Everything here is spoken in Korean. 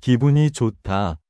기분이 좋다.